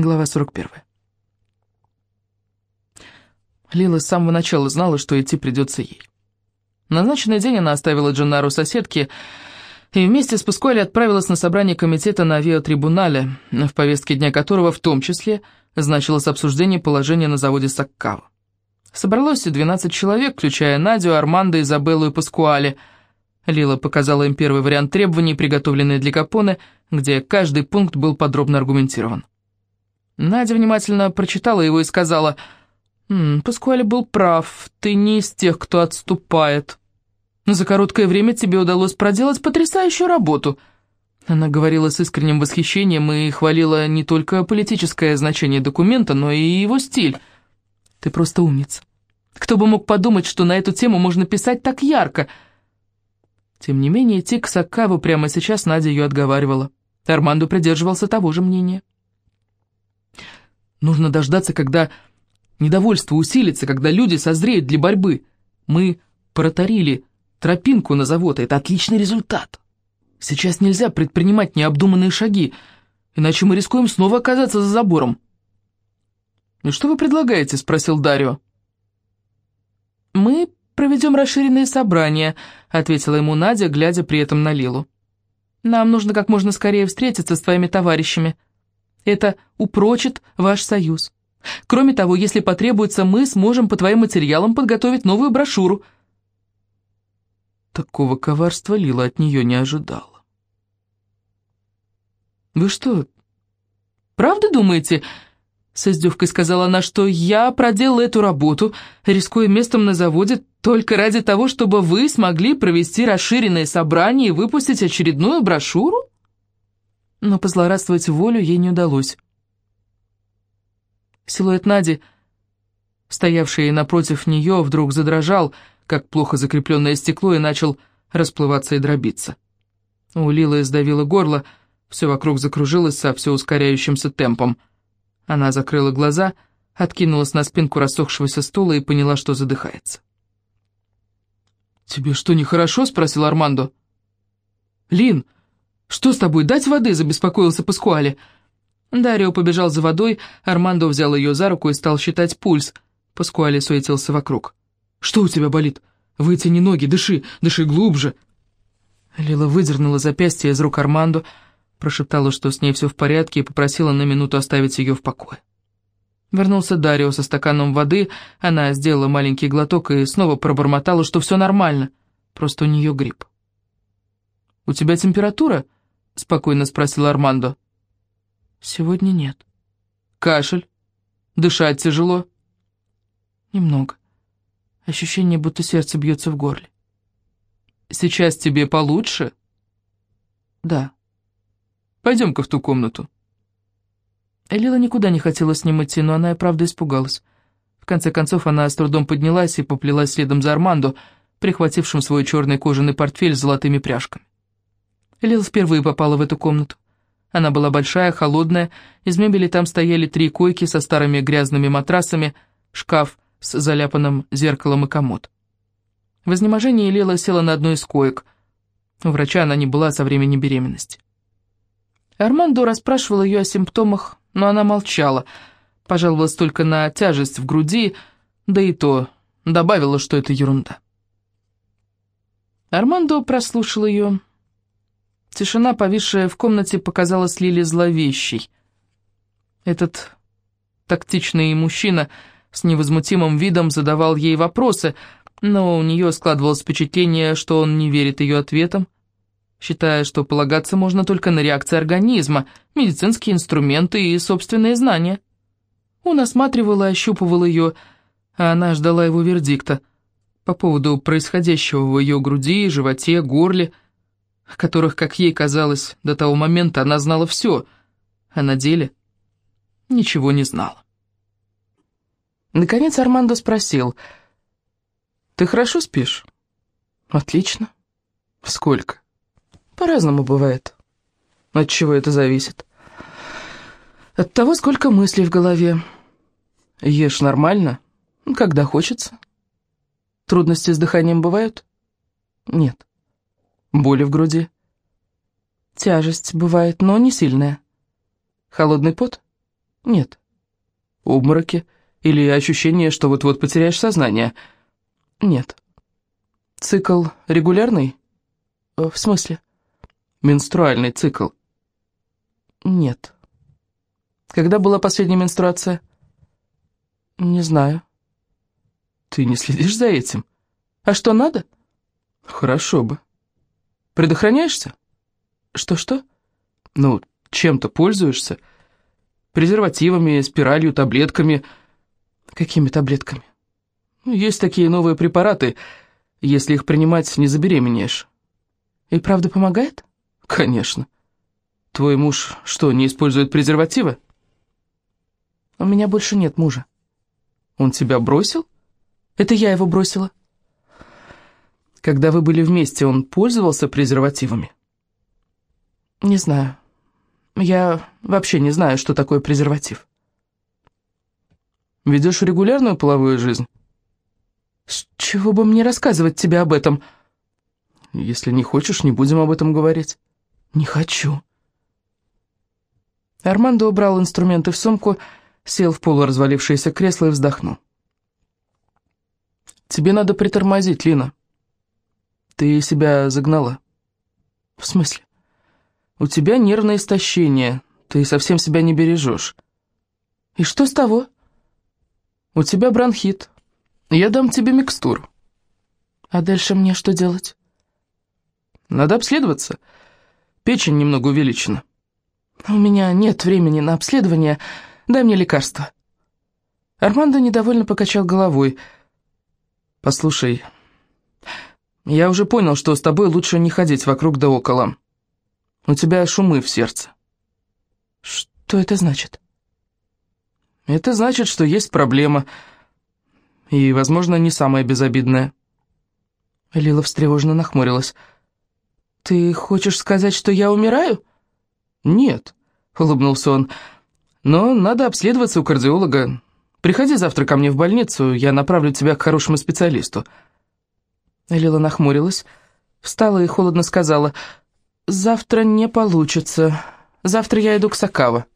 Глава 41. Лила с самого начала знала, что идти придется ей. назначенный день она оставила Дженнару соседки и вместе с Пускуэлли отправилась на собрание комитета на авиатрибунале, в повестке дня которого в том числе значилось обсуждение положения на заводе Саккава. Собралось 12 человек, включая Надю, Армандо, Изабеллу и Паскуале. Лила показала им первый вариант требований, приготовленный для Капоне, где каждый пункт был подробно аргументирован. Надя внимательно прочитала его и сказала, «М -м, «Паскуале был прав, ты не из тех, кто отступает. За короткое время тебе удалось проделать потрясающую работу». Она говорила с искренним восхищением и хвалила не только политическое значение документа, но и его стиль. «Ты просто умница. Кто бы мог подумать, что на эту тему можно писать так ярко?» Тем не менее, идти к Сакаву прямо сейчас Надя ее отговаривала. Армандо придерживался того же мнения. Нужно дождаться, когда недовольство усилится, когда люди созреют для борьбы. Мы протарили тропинку на завод, это отличный результат. Сейчас нельзя предпринимать необдуманные шаги, иначе мы рискуем снова оказаться за забором. «Ну что вы предлагаете?» — спросил Дарио. «Мы проведем расширенные собрания», — ответила ему Надя, глядя при этом на Лилу. «Нам нужно как можно скорее встретиться с твоими товарищами». Это упрочит ваш союз. Кроме того, если потребуется, мы сможем по твоим материалам подготовить новую брошюру». Такого коварства Лила от нее не ожидала. «Вы что, правда думаете?» С издевкой сказала она, что я проделала эту работу, рискуя местом на заводе только ради того, чтобы вы смогли провести расширенное собрание и выпустить очередную брошюру? Но позлорадствовать волю ей не удалось. Силуэт Нади, стоявший напротив нее, вдруг задрожал, как плохо закрепленное стекло, и начал расплываться и дробиться. У Лилы сдавило горло, все вокруг закружилось со все ускоряющимся темпом. Она закрыла глаза, откинулась на спинку рассохшегося стула и поняла, что задыхается. «Тебе что, нехорошо?» — спросил Армандо. «Лин, «Что с тобой, дать воды?» – забеспокоился Паскуале. Дарио побежал за водой, Армандо взял ее за руку и стал считать пульс. Паскуале суетился вокруг. «Что у тебя болит? Вытяни ноги, дыши, дыши глубже!» Лила выдернула запястье из рук Армандо, прошептала, что с ней все в порядке, и попросила на минуту оставить ее в покое. Вернулся Дарио со стаканом воды, она сделала маленький глоток и снова пробормотала, что все нормально, просто у нее грипп. «У тебя температура?» — спокойно спросил Армандо. «Сегодня нет». «Кашель? Дышать тяжело?» «Немного. Ощущение, будто сердце бьется в горле». «Сейчас тебе получше?» «Да». «Пойдем-ка в ту комнату». Элила никуда не хотела с ним идти, но она и правда испугалась. В конце концов, она с трудом поднялась и поплелась следом за Армандо, прихватившим свой черный кожаный портфель с золотыми пряжками. Лил впервые попала в эту комнату. Она была большая, холодная, из мебели там стояли три койки со старыми грязными матрасами, шкаф с заляпанным зеркалом и комод. В изнеможении Лила села на одну из коек. У врача она не была со времени беременности. Армандо расспрашивал ее о симптомах, но она молчала, пожаловалась только на тяжесть в груди, да и то добавила, что это ерунда. Армандо прослушал ее, Тишина, повисшая в комнате, показалась Лиле зловещей. Этот тактичный мужчина с невозмутимым видом задавал ей вопросы, но у нее складывалось впечатление, что он не верит ее ответам, считая, что полагаться можно только на реакции организма, медицинские инструменты и собственные знания. Он осматривал и ощупывал ее, а она ждала его вердикта по поводу происходящего в ее груди, животе, горле, о которых, как ей казалось, до того момента она знала все, а на деле ничего не знала. Наконец Армандо спросил, «Ты хорошо спишь?» «Отлично». «Сколько?» «По-разному бывает». «От чего это зависит?» «От того, сколько мыслей в голове». «Ешь нормально?» «Когда хочется». «Трудности с дыханием бывают?» «Нет». Боли в груди. Тяжесть бывает, но не сильная. Холодный пот? Нет. Обмороки? Или ощущение, что вот-вот потеряешь сознание? Нет. Цикл регулярный? Э, в смысле? Менструальный цикл. Нет. Когда была последняя менструация? Не знаю. Ты не следишь за этим? А что надо? Хорошо бы. Предохраняешься? Что-что? Ну, чем-то пользуешься? Презервативами, спиралью, таблетками. Какими таблетками? Ну, есть такие новые препараты. Если их принимать, не забеременеешь. И правда помогает? Конечно. Твой муж что, не использует презервативы? У меня больше нет мужа. Он тебя бросил? Это я его бросила. Когда вы были вместе, он пользовался презервативами? Не знаю. Я вообще не знаю, что такое презерватив. Ведешь регулярную половую жизнь? С чего бы мне рассказывать тебе об этом? Если не хочешь, не будем об этом говорить. Не хочу. Армандо убрал инструменты в сумку, сел в полуразвалившееся кресло и вздохнул. «Тебе надо притормозить, Лина. Ты себя загнала». «В смысле?» «У тебя нервное истощение, ты совсем себя не бережешь». «И что с того?» «У тебя бронхит. Я дам тебе микстуру». «А дальше мне что делать?» «Надо обследоваться. Печень немного увеличена». «У меня нет времени на обследование. Дай мне лекарство». Армандо недовольно покачал головой. «Послушай, я уже понял, что с тобой лучше не ходить вокруг да около. У тебя шумы в сердце». «Что это значит?» «Это значит, что есть проблема, и, возможно, не самая безобидная». Лила встревоженно нахмурилась. «Ты хочешь сказать, что я умираю?» «Нет», — улыбнулся он, — «но надо обследоваться у кардиолога. Приходи завтра ко мне в больницу, я направлю тебя к хорошему специалисту». Лила нахмурилась, встала и холодно сказала, «Завтра не получится. Завтра я иду к Сакава».